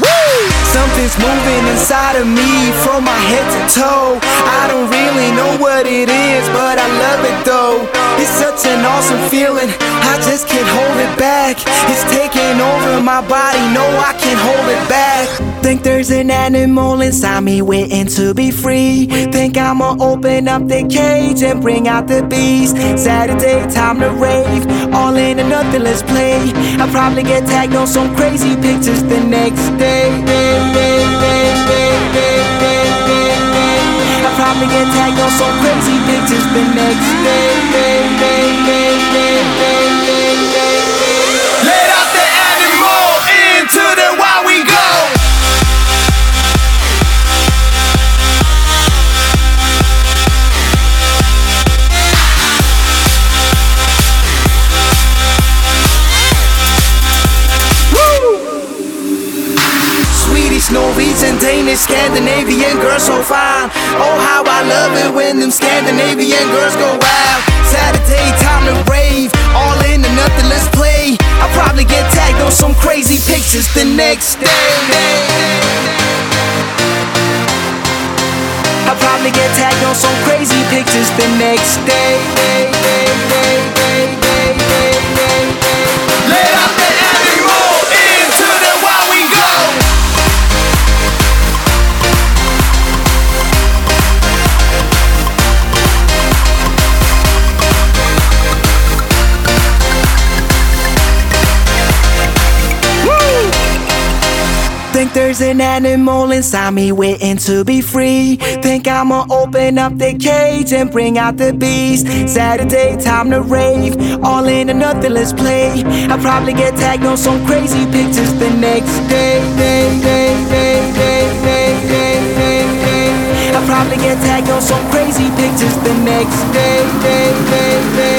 Woo! Something's moving inside of me from my head to toe. I don't really know what it is, but I love it though. It's such an awesome feeling, I just can't hold it back. It's taking over my body, no, I can't hold it back. Think there's an animal inside me waiting to be free. Think I'ma open up the cage and bring out the beast. Saturday, time to rave. All in and nothing, let's play. I'll probably get tagged on some crazy pictures the next day. Get tagged on some crazy pictures the next day. Let Norwegian, Danish, Scandinavian girls so fine. Oh, how I love it when them Scandinavian girls go wild. Saturday, time to rave. All in and nothing, let's play. I'll probably get tagged on some crazy pictures the next day. I'll probably get tagged on some crazy pictures the next day. Think there's an animal inside me waiting to be free. Think I'ma open up the cage and bring out the beast. Saturday, time to rave. All in and nothing, let's play. I'll probably get tagged on some crazy pictures the next day. I'll probably get tagged on some crazy pictures the next day.